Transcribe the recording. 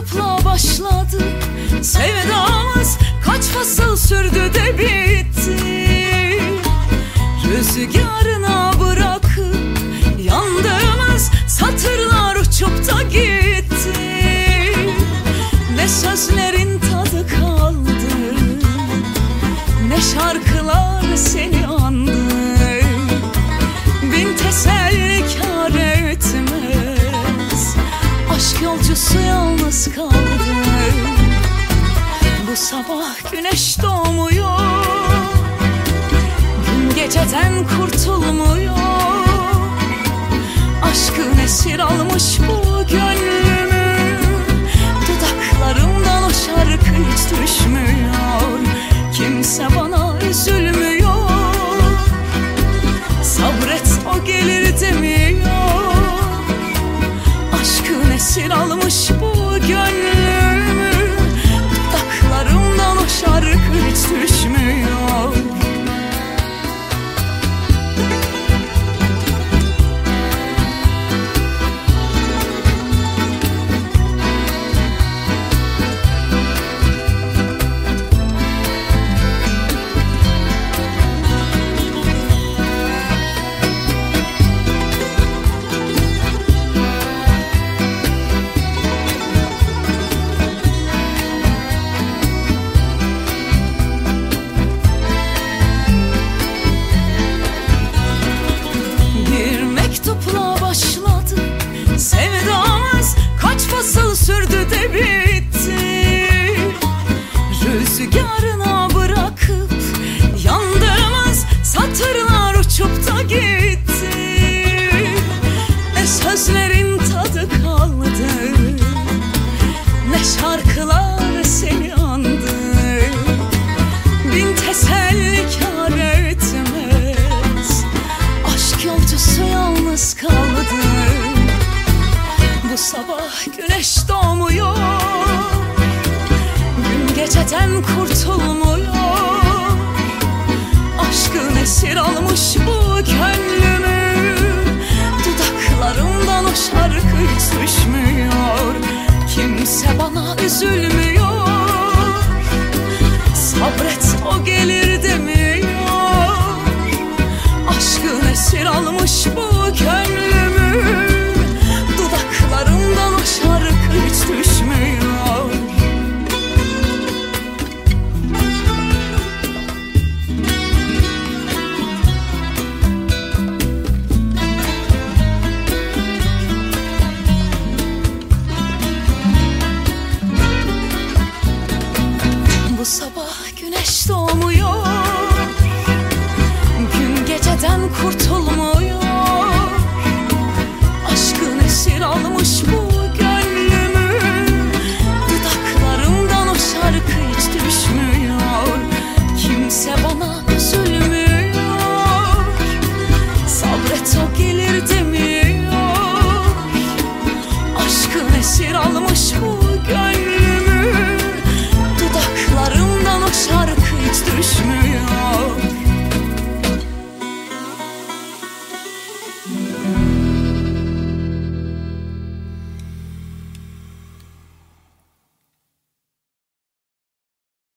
mektupla başladı. Sevdamız kaç fasıl sürdü de bitti. Rüzgarına bırakıp yandığımız satırlar uçup da gitti. Ne sözlerin tadı kaldı Ne şarkılar seni andı. Bin teselli kâr etmez. Aşk yolcusu yalnız kaldı Bu sabah güneş doğmuyor. Gün geceden kurtulmuyor. Aşkın esir almış bu gönlümü Aşkın esir almış bu gönlümü. Dudaklarımdan o şarkı hiç düşmüyor esir almış bu gönlümü Dudaklarımdan o şarkı hiç düşmüyor. Bu sabah güneş doğmuş